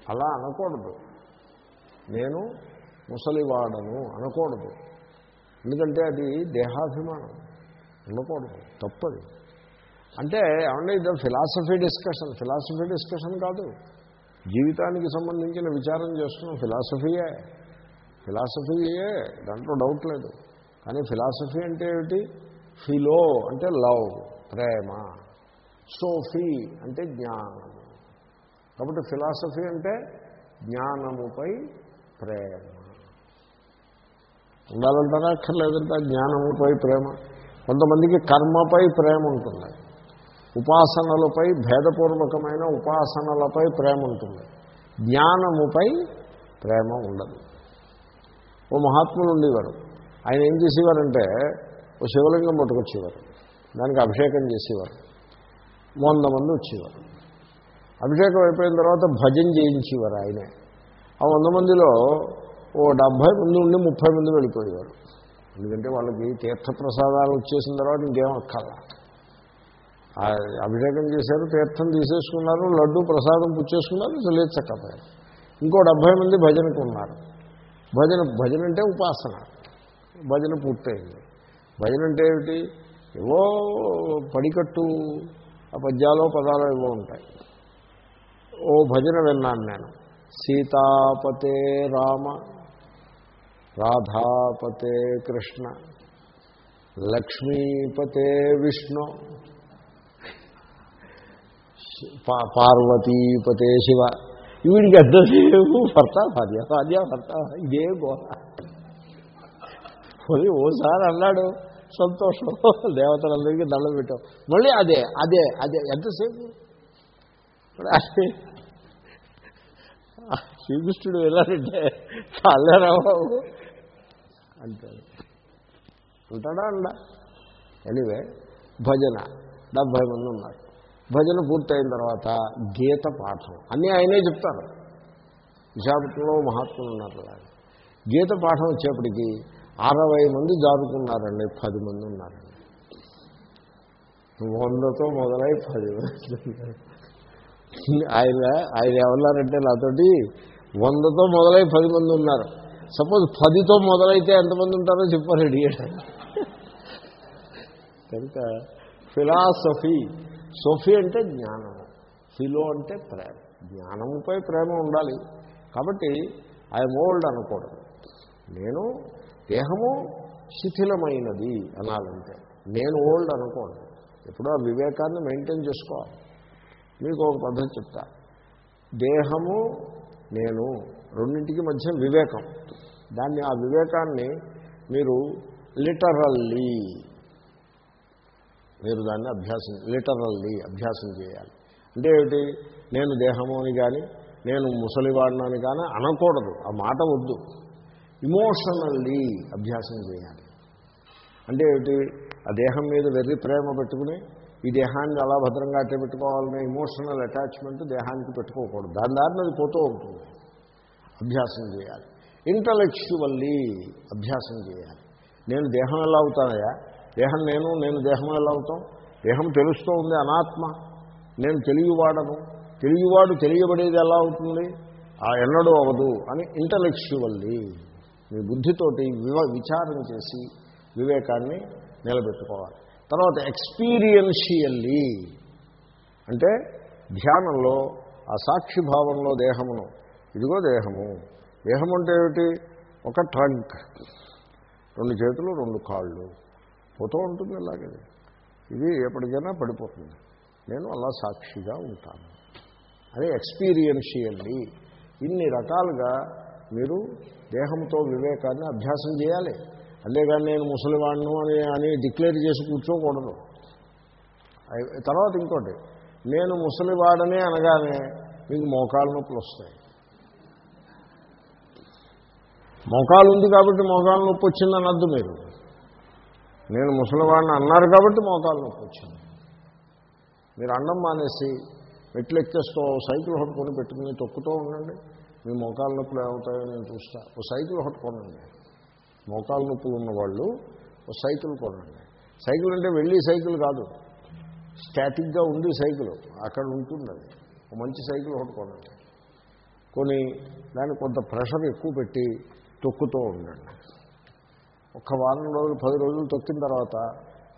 అలా అనకూడదు. నేను ముసలివాడను అనకూడదు. ఎందుకంటే అది దేహాభిమానం. ఉండకూడదు తప్పది. అంటే ఏమంటే ఇది ఫిలాసఫీ డిస్కషన్. ఫిలాసఫీ డిస్కషన్ కాదు. జీవితానికి సంబంధించిన విచారం చేస్తున్నాం ఫిలాసఫీయే. ఫిలాసఫీయే దాంట్లో డౌట్ లేదు. కానీ ఫిలాసఫీ అంటే ఏమిటి? ఫిలో అంటే లవ్. ప్రేమ సోఫీ అంటే జ్ఞానం కాబట్టి ఫిలాసఫీ అంటే జ్ఞానముపై ప్రేమ. ఉండాలంటారా అక్కర్లేదంటే జ్ఞానముపై ప్రేమ. కొంతమందికి కర్మపై ప్రేమ ఉంటుంది. ఉపాసనలపై భేదపూర్వకమైన ఉపాసనలపై ప్రేమ ఉంటుంది. జ్ఞానముపై ప్రేమ ఉండదు. ఓ మహాత్ములు ఉండేవారు. ఆయన ఏం చేసేవారంటే ఓ శివలింగం పట్టుకొచ్చేవారు. దానికి అభిషేకం చేసేవారు. వంద మంది వచ్చేవారు. అభిషేకం అయిపోయిన తర్వాత భజన చేయించేవారు ఆయనే. ఆ వంద మందిలో ఓ డెబ్భై మంది ఉండి ముప్పై మంది వెళ్ళిపోయేవారు. ఎందుకంటే వాళ్ళకి తీర్థప్రసాదాలు వచ్చేసిన తర్వాత ఇంకేం అక్కర్లా. అభిషేకం చేశారు తీర్థం తీసేసుకున్నారు లడ్డు ప్రసాదం పుచ్చేసుకున్నారు లేదు చక్కపోయారు. ఇంకో డెబ్భై మంది భజనకు ఉన్నారు. భజన భజన అంటే ఉపాసన. భజన పూర్తయింది. భజన అంటే ఏమిటి? ఏవో పడికట్టు ఆ పద్యాలో పదాలు ఏవో ఉంటాయి. ఓ భజన విన్నాను నేను. సీతాపతే రామ రాధాపతే కృష్ణ లక్ష్మీపతే విష్ణు పార్వతీపతే శివ. వీడికి అర్థం భర్త భార్య భార్య భర్త ఇదే గోళ ఓసారి అన్నాడు. సంతోషం. దేవతలందరికీ దండం పెట్టాం. మళ్ళీ అదే అదే అదే. ఎంతసేపు? శ్రీకృష్ణుడు వెళ్ళారంటే చాలేరావు అంటాడు. ఉంటాడా అండ? ఎనివే భజన. డెబ్భై మంది ఉన్నారు. భజన పూర్తయిన తర్వాత గీత పాఠం. అన్నీ ఆయనే చెప్తారు. విశాఖపట్నంలో మహాత్ములు ఉన్నారు గీత పాఠం వచ్చేప్పటికీ అరవై మంది జారుకున్నారండి పది మంది ఉన్నారండి వందతో మొదలై పది ఆయన ఆయన ఏమన్నారంటే నాతోటి వందతో మొదలై పది మంది ఉన్నారు. సపోజ్ పదితో మొదలైతే ఎంతమంది ఉంటారో చెప్పారు అడిగాడు. కనుక ఫిలాసఫీ సోఫీ అంటే జ్ఞానం ఫిలో అంటే ప్రేమ. జ్ఞానంపై ప్రేమ ఉండాలి. కాబట్టి ఐఎమ్ ఓల్డ్ అనకూడదు నేను దేహము శిథిలమైనది అనాలంటే. నేను ఓల్డ్ అనుకోండి. ఎప్పుడూ ఆ వివేకాన్ని మెయింటైన్ చేసుకోవాలి. మీకు ఒక పద్ధతి చెప్తా. దేహము నేను రెండింటికి మధ్య వివేకం. దాన్ని ఆ వివేకాన్ని మీరు లిటరల్లీ మీరు దాన్ని అభ్యాసం లిటరల్లీ అభ్యాసం చేయాలి. అంటే ఏమిటి? నేను దేహము అని కానీ నేను ముసలివాడినని అని కానీ అనకూడదు. ఆ మాట వద్దు. ఇమోషనల్లీ అభ్యాసం చేయాలి. అంటే ఏమిటి? ఆ దేహం మీద వెర్రి ప్రేమ పెట్టుకుని ఈ దేహాన్ని అలా భద్రంగా అట్టే పెట్టుకోవాలనే ఇమోషనల్ అటాచ్మెంట్ దేహానికి పెట్టుకోకూడదు. దాని దారిని అది పోతూ ఉంటుంది. అభ్యాసం చేయాలి. ఇంటలెక్చువల్లీ అభ్యాసం చేయాలి. నేను దేహం ఎలా అవుతానయా దేహం నేను నేను దేహం ఎలా అవుతాం? దేహం తెలుస్తూ ఉంది అనాత్మ. నేను తెలియవాడను తెలియవాడు తెలియబడేది ఎలా అవుతుంది? ఆ ఎన్నడూ అవదు అని ఇంటలెక్చువల్లీ మీ బుద్ధితోటి వివ విచారం చేసి వివేకాన్ని నిలబెట్టుకోవాలి. తర్వాత ఎక్స్పీరియన్షియల్లీ అంటే ధ్యానంలో ఆ సాక్షిభావంలో దేహమును ఇదిగో దేహము. దేహం అంటే ఏమిటి? ఒక ట్రంక్. రెండు చేతులు రెండు కాళ్ళు. పోతూ ఉంటుంది అలాగే. ఇది ఎప్పటికైనా పడిపోతుంది. నేను అలా సాక్షిగా ఉంటాను. అది ఎక్స్పీరియన్షియల్లీ. ఇన్ని రకాలుగా మీరు దేహంతో వివేకాన్ని అభ్యాసం చేయాలి. అంతేగాని నేను ముసలివాణ్ణు అని అని డిక్లేర్ చేసి కూర్చోకూడదు. తర్వాత ఇంకోటి నేను ముసలివాడనే అనగానే మీకు మోకాలు నొప్పులు వస్తాయి. మోకాలు ఉంది కాబట్టి మోకాలు నొప్పి వచ్చిందని అద్దు మీరు. నేను ముసలివాడిని అన్నారు కాబట్టి మోకాలు నొప్పి వచ్చింది. మీరు అన్నం మానేసి మెట్లు ఎక్కేస్తూ సైకిల్ ఒకటి కొని పెట్టుకుని తొక్కుతూ ఉండండి. మీ మోకాలు నొప్పులు ఏమవుతాయో నేను చూస్తా. ఓ సైకిల్ ఒకటి కొనండి. మోకాలు నొప్పులు ఉన్నవాళ్ళు ఓ సైకిల్ కొనండి. సైకిల్ అంటే వెళ్ళి సైకిల్ కాదు. స్టాటిక్గా ఉంది సైకిల్ అక్కడ ఉంటుంది అది ఒక మంచి సైకిల్ ఒకటి కొనండి. కొని దానికి కొంత ప్రెషర్ ఎక్కువ పెట్టి తొక్కుతూ ఉండండి. ఒక్క వారం రోజులు పది రోజులు తొక్కిన తర్వాత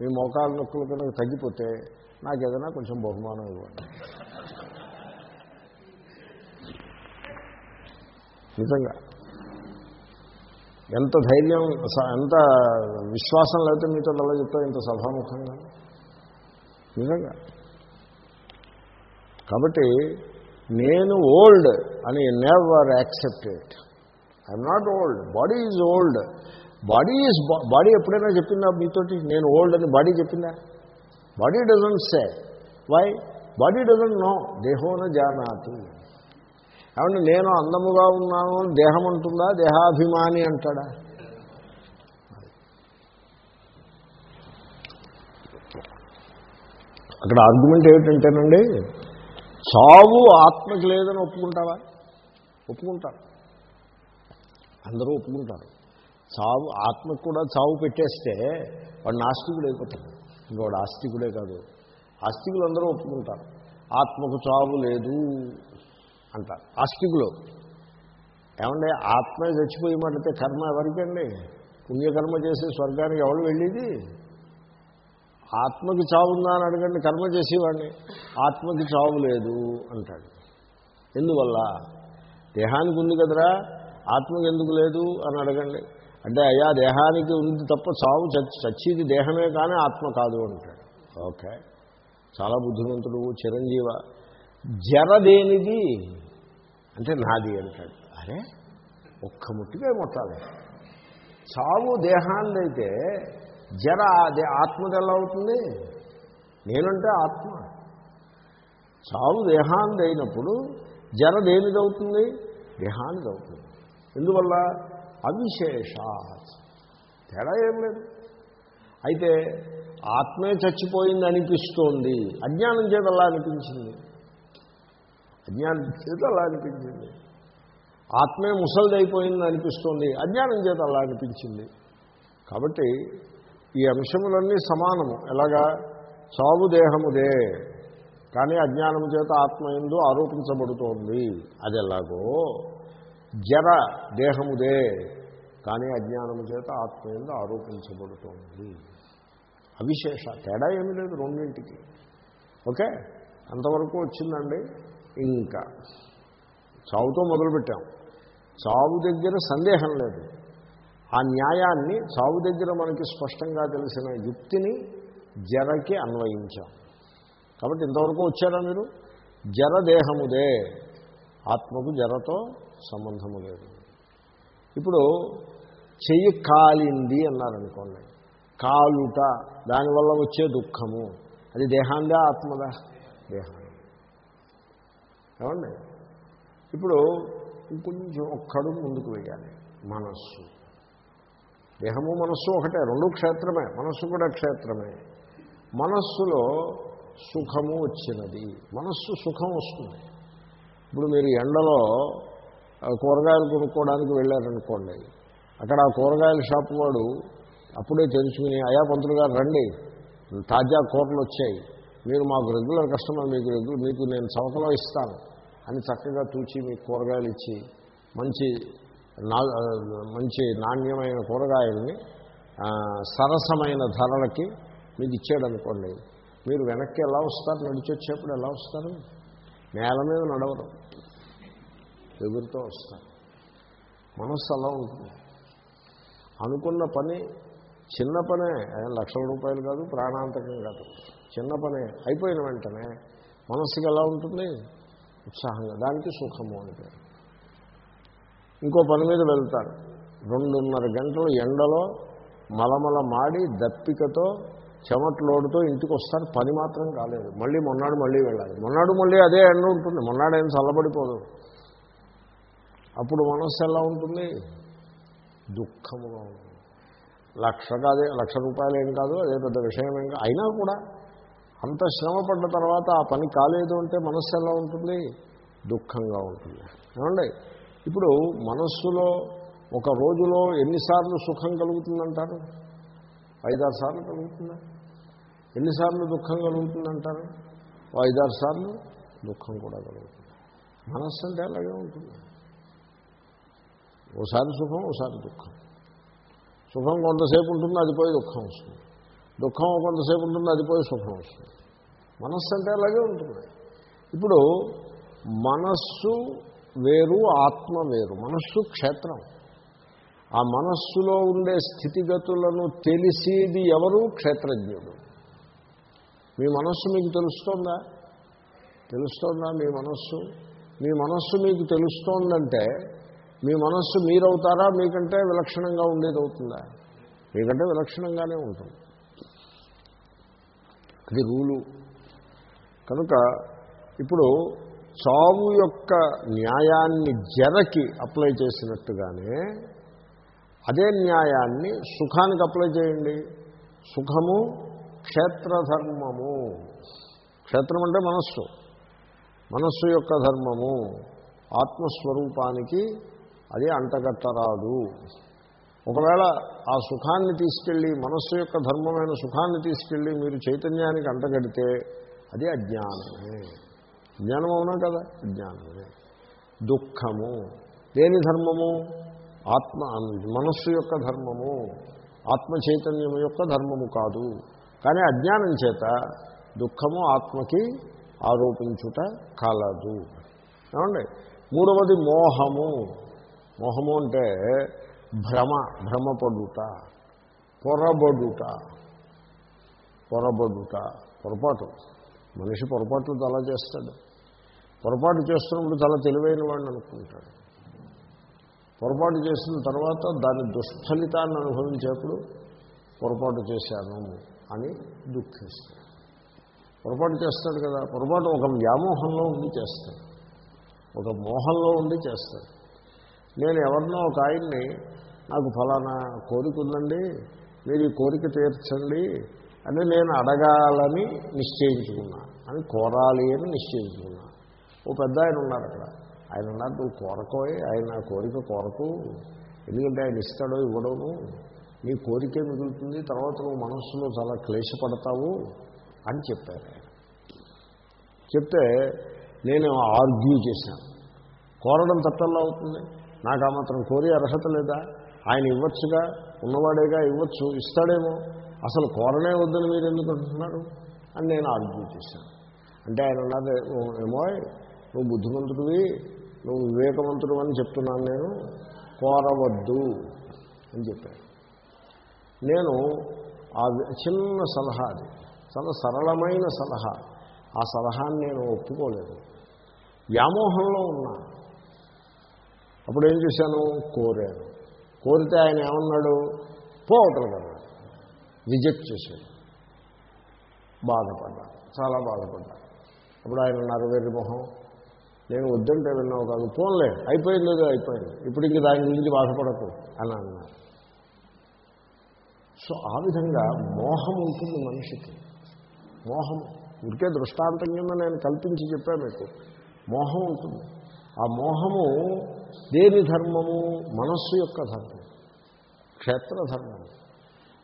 మీ మోకాలు నొప్పులు కనుక తగ్గిపోతే నాకు ఏదైనా కొంచెం బహుమానం ఇవ్వండి. నిజంగా. ఎంత ధైర్యం స- ఎంత విశ్వాసం లేకపోతే మీతో అలా చెప్తా ఇంత సభాముఖంగా? నిజంగా. కాబట్టి నేను ఓల్డ్ అని never accept it I'm not old body is old body is body ఎప్పుడైనా చెప్పిందా మీతోటి? నేను ఓల్డ్ అని బాడీ చెప్పిందా? Body doesn't say why body doesn't know దేహోన జానాతి. ఏమంటే నేను అందముగా ఉన్నాను దేహం అంటుందా దేహాభిమాని అంటాడా? అక్కడ ఆర్గ్యుమెంట్ ఏమిటంటేనండి చావు ఆత్మకి లేదని ఒప్పుకుంటావా? ఒప్పుకుంటారు. అందరూ ఒప్పుకుంటారు. చావు ఆత్మకు కూడా చావు పెట్టేస్తే వాడు నాస్తికుడు అయిపోతాడు. ఇంకోడు ఆస్తికుడే కాదు. ఆస్తికులు అందరూ ఒప్పుకుంటారు. ఆత్మకు చావు లేదు. అంటారు. ఆస్తికులు. ఏమంటే ఆత్మ చచ్చిపోయమంటే కర్మ ఎవరికండి? పుణ్యకర్మ చేసి స్వర్గానికి ఎవరు వెళ్ళేది? ఆత్మకి చావు ఉందా అని అడగండి కర్మ చేసేవాడిని. ఆత్మకి చావు లేదు అంటాడు. ఎందువల్ల? దేహానికి ఉంది కదరా ఆత్మకి ఎందుకు లేదు అని అడగండి. అంటే అయ్యా దేహానికి ఉంది తప్ప చావు చచ్చి చచ్చేది దేహమే కానీ ఆత్మ కాదు అంటాడు. ఓకే. చాలా బుద్ధిమంతుడు చిరంజీవ. జర దేనిది? అంటే నాది అంటాడు. అరే ఒక్క ముట్టిగా ముట్టాలి చావు దేహాందైతే జర అదే ఆత్మది ఎలా అవుతుంది? నేనంటే ఆత్మ. చావు దేహాంది అయినప్పుడు జర దేనిది అవుతుంది దేహానిది అవుతుంది ఎందువల్ల? అవిశేష తేడా ఏం లేదు. అయితే ఆత్మే చచ్చిపోయింది అనిపిస్తోంది అజ్ఞానం చేత అలా అనిపించింది. అజ్ఞానం చేత అలా అనిపించింది. ఆత్మే ముసలిదైపోయింది అనిపిస్తోంది. అజ్ఞానం చేత అలా అనిపించింది. కాబట్టి ఈ అంశములన్నీ సమానము. ఎలాగా? చావు దేహముదే. కానీ అజ్ఞానము చేత ఆత్మ ఎందు ఆరోపించబడుతోంది. అది ఎలాగో? జర దేహముదే. కానీ అజ్ఞానము చేత ఆత్మ ఎందు ఆరోపించబడుతోంది. అవిశేష. తేడా ఏమి లేదు రెండింటికి. ఓకే? అంతవరకు వచ్చిందండి. ఇంకా. చావుతో మొదలుపెట్టాం. చావు దగ్గర సందేహం లేదు. ఆ న్యాయాన్ని చావు దగ్గర మనకి స్పష్టంగా తెలిసిన యుక్తిని జరకి అన్వయించాం. కాబట్టి ఇంతవరకు వచ్చారా మీరు? జర దేహముదే. ఆత్మకు జరతో సంబంధము లేదు. ఇప్పుడు చెయ్యి కాలింది అన్నారనుకోండి. కాలుట దానివల్ల వచ్చే దుఃఖము. అది దేహాందా ఆత్మదా? దేహం. ఏమండి? ఇప్పుడు ఇంకొంచెం ఒక్కడు ముందుకు వేయాలి. మనస్సు. దేహము మనస్సు ఒకటే రెండు క్షేత్రమే. మనస్సు కూడా క్షేత్రమే. మనస్సులో సుఖము వచ్చినది. మనస్సు సుఖం వస్తుంది. ఇప్పుడు మీరు ఎండలో ఆ, కూరగాయలు కొనుక్కోవడానికి వెళ్ళారనుకోండి. అక్కడ ఆ కూరగాయల షాప్ వాడు అప్పుడే తెలుసుకుని అయా పంతులు గారు రండి. తాజా కూరలు వచ్చాయి. మీరు మాకు రెగ్యులర్ కస్టమర్ మీకు రెగ్యులర్ మీకు నేను చవకలో ఇస్తాను. అని చక్కగా తూచి మీకు కూరగాయలు ఇచ్చి మంచి నా మంచి నాణ్యమైన కూరగాయల్ని సరసమైన ధరలకి మీకు ఇచ్చాడు అనుకోండి మీరు వెనక్కి ఎలా వస్తారు? నడిచొచ్చేప్పుడు ఎలా వస్తారు? నేల మీద నడవరు. ఎగురుతూ వస్తారు. మనస్సు అలా ఉంటుంది. అనుకున్న పని చిన్న పనే లక్షల రూపాయలు కాదు ప్రాణాంతకం కాదు. చిన్న పనే అయిపోయిన వెంటనే మనస్సుకి ఎలా ఉంటుంది? ఉత్సాహంగా దానికి సుఖము అని పేరు. ఇంకో పని మీద వెళ్తారు. రెండున్నర గంటలు ఎండలో మలమల మాడి దప్పికతో చెమట్లోడుతో ఇంటికి వస్తారు పని మాత్రం కాలేదు. మళ్ళీ మొన్నాడు మళ్ళీ వెళ్ళాలి. మొన్నాడు మళ్ళీ అదే ఎండ ఉంటుంది. మొన్నాడు ఏం చల్లబడిపోదు. అప్పుడు మనస్సు ఎలా ఉంటుంది? దుఃఖముగా ఉంటుంది. లక్ష కాదే లక్ష రూపాయలు ఏం కాదు అదే పెద్ద విషయం ఏం కాదు. అయినా కూడా అంత శ్రమ పడ్డ తర్వాత ఆ పని కాలేదు అంటే మనస్సు ఎలా ఉంటుంది? దుఃఖంగా ఉంటుంది. ఏమండి? ఇప్పుడు మనస్సులో ఒక రోజులో ఎన్నిసార్లు సుఖం కలుగుతుందంటారు? ఐదారు సార్లు కలుగుతుందా? ఎన్నిసార్లు దుఃఖం కలుగుతుందంటారు? ఐదారు సార్లు దుఃఖం కూడా కలుగుతుంది. మనస్సు అంటే అలాగే ఉంటుంది. ఓసారి సుఖం ఓసారి దుఃఖం. సుఖం కొంతసేపు ఉంటుంది అది పోయి దుఃఖం వస్తుంది. దుఃఖం కొంతసేపు ఉంటుంది అది పోయి సుఖం వస్తుంది. మనస్సు అంటే అలాగే ఉంటుంది. ఇప్పుడు మనస్సు వేరు ఆత్మ వేరు. మనస్సు క్షేత్రం. ఆ మనస్సులో ఉండే స్థితిగతులను తెలిసేది ఎవరు? క్షేత్రజ్ఞుడు. మీ మనస్సు మీకు తెలుస్తోందా? తెలుస్తోందా మీ మనస్సు? మీ మనస్సు మీకు తెలుస్తోందంటే మీ మనస్సు మీరవుతారా? మీకంటే విలక్షణంగా ఉండేది అవుతుందా? మీకంటే విలక్షణంగానే ఉంటుంది. అది రూలు. కనుక ఇప్పుడు చావు యొక్క న్యాయాన్ని జరకి అప్లై చేసినట్టుగానే అదే న్యాయాన్ని సుఖానికి అప్లై చేయండి. సుఖము క్షేత్రధర్మము. క్షేత్రం అంటే మనస్సు. మనస్సు యొక్క ధర్మము. ఆత్మస్వరూపానికి అది అంటగట్టరాదు. ఒకవేళ ఆ సుఖాన్ని తీసుకెళ్ళి మనస్సు యొక్క ధర్మమైన సుఖాన్ని తీసుకెళ్ళి మీరు చైతన్యానికి అంటగడితే అది అజ్ఞానమే. జ్ఞానం అవునా కదా? అజ్ఞానమే. దుఃఖము. దేని ధర్మము? ఆత్మ మనస్సు యొక్క ధర్మము. ఆత్మ చైతన్యం యొక్క ధర్మము కాదు. కానీ అజ్ఞానం చేత దుఃఖము ఆత్మకి ఆరోపించుట కలదు. ఏమండి? మూడవది మోహము. మోహము అంటే భ్రమ భ్రమపడుట పొరబడుట పొరబడుట పొరపాటు. మనిషి పొరపాట్లు అలా చేస్తాడు. పొరపాటు చేస్తున్నప్పుడు చాలా తెలివైన వాడిని అనుకుంటాడు. పొరపాటు చేసిన తర్వాత దాని దుష్ఫలితాన్ని అనుభవించేప్పుడు పొరపాటు చేశాను అని దుఃఖిస్తాడు. పొరపాటు చేస్తాడు కదా పొరపాటు ఒక వ్యామోహంలో ఉండి చేస్తాడు. ఒక మోహంలో ఉండి చేస్తాడు. నేను ఎవరినో ఒక ఆయన్ని నాకు ఫలానా కోరిక ఉందండి మీరు ఈ కోరిక తీర్చండి అని నేను అడగాలని నిశ్చయించుకున్నా. అని కోరాలి అని నిశ్చయించుకున్నా. ఓ పెద్ద ఆయన ఉన్నారు అక్కడ. ఆయన ఉన్నారు నువ్వు కోరకోయ్ ఆయన కోరిక కోరకు. ఎందుకంటే ఆయన ఇస్తాడో ఇవ్వడము నీ కోరికే మిగులుతుంది తర్వాత నువ్వు మనస్సులో చాలా క్లేశపడతావు అని చెప్పారు ఆయన. చెప్తే నేను ఆర్గ్యూ చేశాను. కోరడం తప్పల్లా అవుతుంది. నాకు ఆ మాత్రం కోరి అర్హత లేదా? ఆయన ఇవ్వచ్చుగా ఉన్నవాడేగా ఇవ్వచ్చు ఇస్తాడేమో. అసలు కోరనే వద్దని మీరు ఎందుకు అంటున్నారు? అని నేను ఆర్గ్యూ చేశాను. అంటే ఆయన అన్నది ఏమో నువ్వు బుద్ధిమంతుడివి నువ్వు వివేకవంతుడు అని చెప్తున్నాను నేను. కోరవద్దు అని చెప్పాను నేను ఆ చిన్న సలహా అది. చాలా సరళమైన సలహా. ఆ సలహాన్ని నేను ఒప్పుకోలేదు. వ్యామోహంలో ఉన్నా అప్పుడు ఏం చేశాను? కోరాను. కోరితే ఆయన ఏమన్నాడు? పోవటం కదా రిజెక్ట్ చేశాడు. బాధపడ్డా చాలా బాధపడ్డా అప్పుడు ఆయన నరవేరి వెర్రి మొహం. నేను వద్దంటే విన్నావు కాదు. పోన్లే అయిపోయింది లేదు అయిపోయింది. ఇప్పుడు ఇంక దాని గురించి బాధపడకు. అని అన్నారు. సో ఆ విధంగా మోహం ఉంటుంది మనిషికి. మోహం ఇంకే దృష్టాంతం కింద నేను కల్పించి చెప్పాను మీకు. మోహం ఉంటుంది. ఆ మోహము దేని ధర్మము మనస్సు యొక్క ధర్మం క్షేత్రధర్మం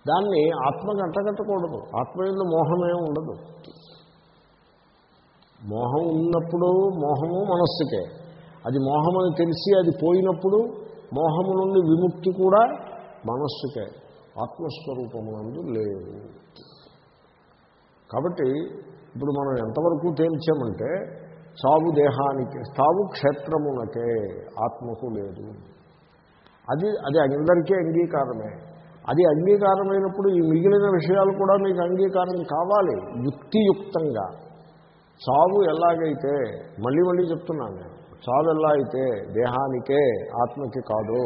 దాన్ని ఆత్మకి అంటగట్టకూడదు. ఎందు మోహమే ఉండదు. మోహం ఉన్నప్పుడు మోహము మనస్సుకే. అది మోహమని తెలిసి అది పోయినప్పుడు మోహము నుండి విముక్తి కూడా మనస్సుకే. ఆత్మస్వరూపమునందు లేదు కాబట్టి ఇప్పుడు మనం ఎంతవరకు తేల్చామంటే చావు దేహానికి చావు క్షేత్రమునకే ఆత్మకు లేదు. అది అది అందరికీ అంగీకారమే. అది అంగీకారమైనప్పుడు ఈ మిగిలిన విషయాలు కూడా మీకు అంగీకారం కావాలి యుక్తియుక్తంగా. చావు ఎలాగైతే మళ్ళీ మళ్ళీ చెప్తున్నాను నేను చావు ఎలా అయితే దేహానికే ఆత్మకి కాదు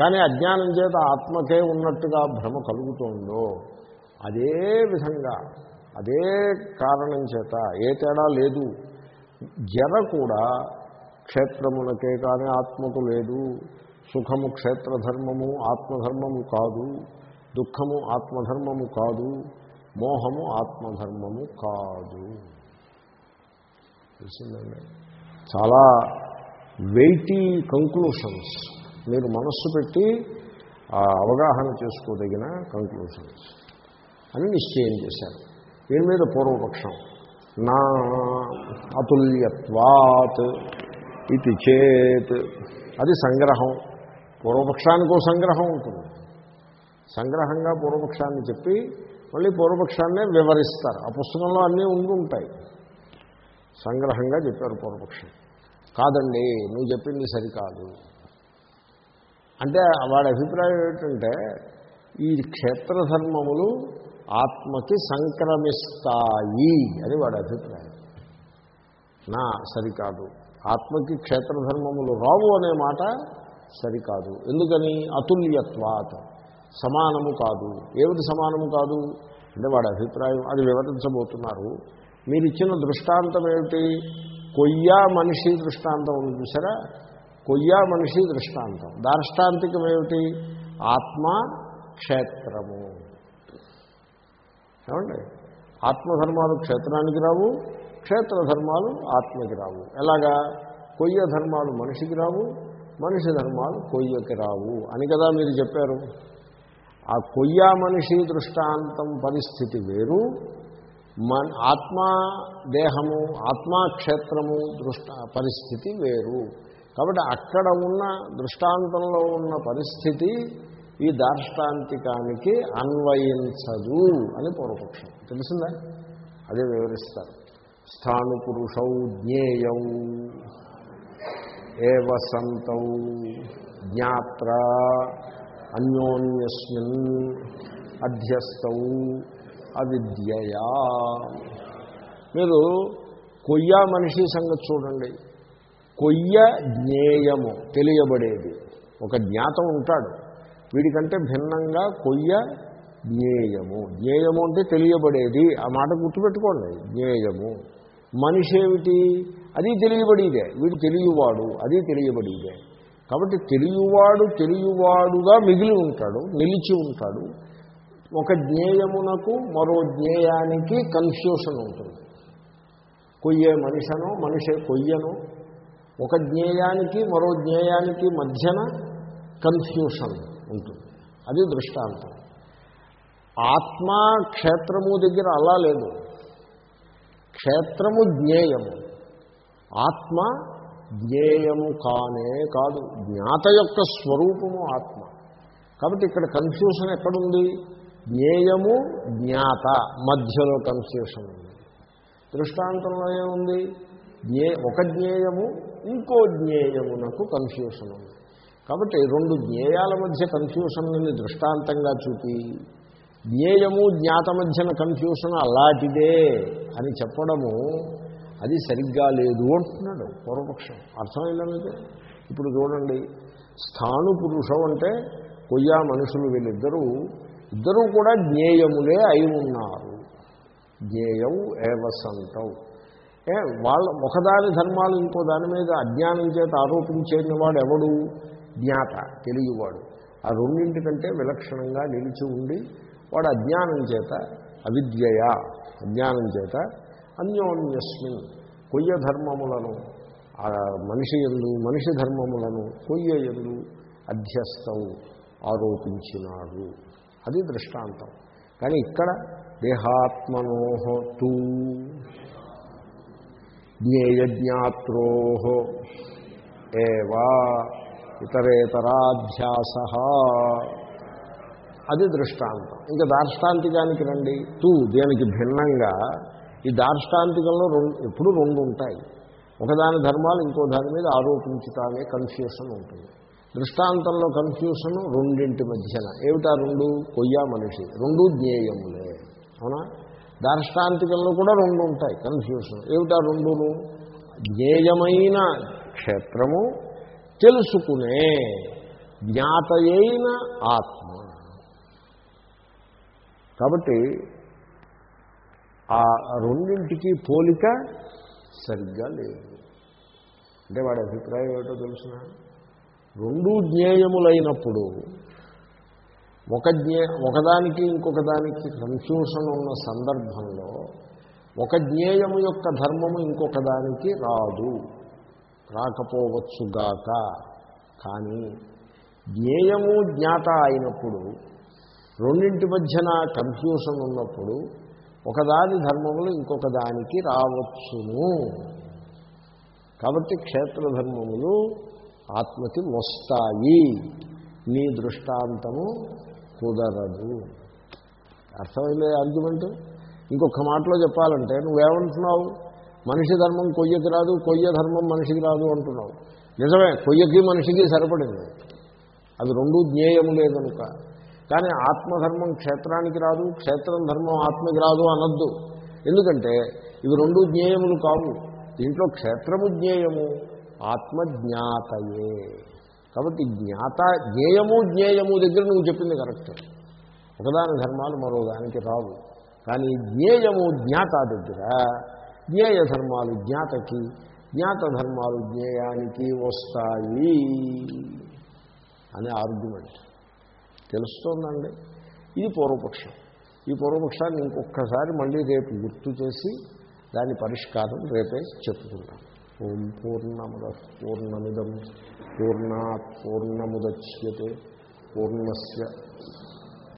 కానీ అజ్ఞానం చేత ఆత్మకే ఉన్నట్టుగా భ్రమ కలుగుతుందో అదే విధంగా అదే కారణం చేత ఏ తేడా లేదు. జర కూడా క్షేత్రములకే కానీ ఆత్మకు లేదు. సుఖము క్షేత్రధర్మము ఆత్మధర్మము కాదు. దుఃఖము ఆత్మధర్మము కాదు. మోహము ఆత్మధర్మము కాదు. తెలిసిందండి చాలా వెయిటీ కంక్లూషన్స్ మీరు మనస్సు పెట్టి అవగాహన చేసుకోదగిన కంక్లూషన్స్ అని నిశ్చయం చేశారు. దీని మీద పూర్వపక్షం. నా అతుల్యత్వాత్ ఇది చేత్ అది సంగ్రహం. పూర్వపక్షానికో సంగ్రహం ఉంటుంది. సంగ్రహంగా పూర్వపక్షాన్ని చెప్పి మళ్ళీ పూర్వపక్షాన్నే వివరిస్తారు. ఆ పుస్తకంలో అన్నీ ఉండుంటాయి సంగ్రహంగా చెప్పారు పూర్వపక్షం. కాదండి నువ్వు చెప్పింది సరికాదు. అంటే వాడి అభిప్రాయం ఏంటంటే ఈ క్షేత్రధర్మములు ఆత్మకి సంక్రమిస్తాయి అని వాడి అభిప్రాయం. నా సరికాదు. ఆత్మకి క్షేత్రధర్మములు రావు అనే మాట సరికాదు. ఎందుకని? అతుల్యత్వాత్. సమానము కాదు. ఏమిటి సమానము కాదు? అంటే వాడి అభిప్రాయం అది వివరించబోతున్నారు. మీరు ఇచ్చిన దృష్టాంతం ఏమిటి? కొయ్య మనిషి దృష్టాంతం ఉంది చూసారా కొయ్య మనిషి దృష్టాంతం. దార్ష్టాంతికం ఏమిటి? ఆత్మ క్షేత్రము. ఏమండి? ఆత్మధర్మాలు క్షేత్రానికి రావు క్షేత్రధర్మాలు ఆత్మకి రావు. ఎలాగా? కొయ్య ధర్మాలు మనిషికి రావు మనిషి ధర్మాలు కొయ్యకి రావు అని కదా మీరు చెప్పారు. ఆ కొయ్య మనిషి దృష్టాంతం పరిస్థితి వేరు. మన ఆత్మా దేహము ఆత్మాక్షేత్రము దృష్ట పరిస్థితి వేరు. కాబట్టి అక్కడ ఉన్న దృష్టాంతంలో ఉన్న పరిస్థితి ఈ దార్ష్టాంతికానికి అన్వయించదు అని పూర్వపక్షం. తెలిసిందా? అదే వివరిస్తారు. స్థాను పురుషౌ జ్ఞేయౌ ఏ వసంతౌ జ్ఞాత్ర అన్యోన్యస్మిన్ అధ్యస్థౌ అవిద్యయా. మీరు కొయ్య మనిషి సంగతి చూడండి. కొయ్య జ్ఞేయము తెలియబడేది. ఒక జ్ఞాతం ఉంటాడు. వీడికంటే భిన్నంగా కొయ్య జ్ఞేయము. జ్ఞేయము అంటే తెలియబడేది. ఆ మాట గుర్తుపెట్టుకోండి. జ్ఞేయము. మనిషి ఏమిటి? అది తెలియబడేదే. వీడు తెలియవాడు. అది తెలియబడిదే. కాబట్టి తెలియవాడు తెలియవాడుగా మిగిలి ఉంటాడు నిలిచి ఉంటాడు. ఒక జ్ఞేయమునకు మరో జ్ఞేయానికి కన్ఫ్యూషన్ ఉంటుంది. కొయ్యే మనిషను మనిషే కొయ్యను ఒక జ్ఞేయానికి మరో జ్ఞేయానికి మధ్యన కన్ఫ్యూషన్ ఉంటుంది. అది దృష్టాంతం. ఆత్మ క్షేత్రము దగ్గర అలా లేదు. క్షేత్రము జ్ఞేయము. ఆత్మ జ్ఞేయము కానే కాదు. జ్ఞాత యొక్క స్వరూపము ఆత్మ. కాబట్టి ఇక్కడ కన్ఫ్యూషన్ ఎక్కడుంది? జ్ఞేయము జ్ఞాత. మధ్యలో కన్ఫ్యూషన్ ఉంది. దృష్టాంతంలో ఏముంది? జ్ఞే ఒక జ్ఞేయము ఇంకో జ్ఞేయమునకు కన్ఫ్యూషన్ ఉంది. కాబట్టి రెండు జ్ఞేయాల మధ్య కన్ఫ్యూషన్ని దృష్టాంతంగా చూపి జ్ఞేయము జ్ఞాత మధ్యన కన్ఫ్యూషన్ అలాంటిదే అని చెప్పడము అది సరిగ్గా లేదు అంటున్నాడు పూర్వపక్షం. అర్థమైందా మీకు ఇప్పుడు చూడండి స్థాను పురుషం అంటే కొయ్యా మనుషులు వీళ్ళిద్దరూ ఇద్దరూ కూడా జ్ఞేయములే అయి ఉన్నారు. జ్ఞేయం ఏవసంతం ఏ వాళ్ళ ఒకదాని ధర్మాలు ఇంకో దాని మీద అజ్ఞానం చేత ఆరోపించేసిన వాడు ఎవడు జ్ఞాత తెలియవాడు. ఆ రెండింటికంటే విలక్షణంగా నిలిచి ఉండి వాడు అజ్ఞానం చేత అవిద్యయ అజ్ఞానం చేత అన్యోన్యస్మిన్ కొయ్య ధర్మములను ఆ మనిషి ఎందు మనిషి ధర్మములను కొయ్య ఎందు అధ్యస్థం ఆరోపించినాడు. అది దృష్టాంతం. కానీ ఇక్కడ దేహాత్మనోహ తూ జ్ఞేయజ్ఞాత్రో ఏవా ఇతరేతరాధ్యాస. అది దృష్టాంతం. ఇంకా దార్ష్టాంతికానికి రండి. తూ దేనికి భిన్నంగా ఈ దార్ష్టాంతికంలో రెండు ఎప్పుడు రెండు ఉంటాయి ఒకదాని ధర్మాలు ఇంకో దాని మీద ఆరోపించుతానే కన్ఫ్యూషన్ ఉంటుంది. దృష్టాంతంలో కన్ఫ్యూషన్ రెండింటి మధ్యన. ఏమిటా రెండు? కొయ్యా మనిషి. రెండు జ్ఞేయములే. అవునా? దార్ష్టాంతికంలో కూడా రెండు ఉంటాయి కన్ఫ్యూషన్ ఏమిటా రెండును? జ్ఞేయమైన క్షేత్రము తెలుసుకునే జ్ఞాతయైన ఆత్మ. కాబట్టి ఆ రెండింటికి పోలిక సరిగ్గా లేదు. అంటే వాడి అభిప్రాయం ఏమిటో తెలుసిన? రెండు జ్ఞేయములైనప్పుడు ఒక జ్ఞే ఒకదానికి ఇంకొక దానికి కన్ఫ్యూషన్ ఉన్న సందర్భంలో ఒక జ్ఞేయము యొక్క ధర్మము ఇంకొక దానికి రాదు. రాకపోవచ్చుగాక. కానీ జ్ఞేయము జ్ఞాత అయినప్పుడు రెండింటి మధ్యన కన్ఫ్యూషన్ ఉన్నప్పుడు ఒకదాని ధర్మములు ఇంకొక దానికి రావచ్చును. కాబట్టి క్షేత్రధర్మములు ఆత్మకి వస్తాయి. నీ దృష్టాంతము కుదరదు. అర్థమైందే ఆర్గ్యుమెంట్ ఇంకొక మాటలో చెప్పాలంటే నువ్వేమంటున్నావు? మనిషి ధర్మం కొయ్యకి రాదు కొయ్య ధర్మం మనిషికి రాదు అంటున్నావు. నిజమే కొయ్యకి మనిషికి సరిపడింది. అది రెండు జ్ఞేయం లేదనుక. కానీ ఆత్మధర్మం క్షేత్రానికి రాదు క్షేత్రం ధర్మం ఆత్మకి రాదు అనొద్దు. ఎందుకంటే ఇవి రెండు జ్ఞేయములు కావు. దీంట్లో క్షేత్రము జ్ఞేయము ఆత్మజ్ఞాతయే. కాబట్టి జ్ఞాత జ్ఞేయము జ్ఞేయము దగ్గర నువ్వు చెప్పింది కరెక్ట్. ఒకదాని ధర్మాలు మరో దానికి రావు. కానీ జ్ఞేయము జ్ఞాత దగ్గర జ్ఞేయ ధర్మాలు జ్ఞాతకి జ్ఞాత ధర్మాలు జ్ఞేయానికి వస్తాయి అనే ఆర్గ్యుమెంట్ తెలుస్తోందండి? ఇది పూర్వపక్షం. ఈ పూర్వపక్షాన్ని ఇంకొకసారి మళ్ళీ రేపు గుర్తు చేసి దాని పరిష్కారం రేపే చెప్పుకుంటాం. ఓం పూర్ణముద పూర్ణమిదం పూర్ణాత్ పూర్ణముద్యతే పూర్ణస్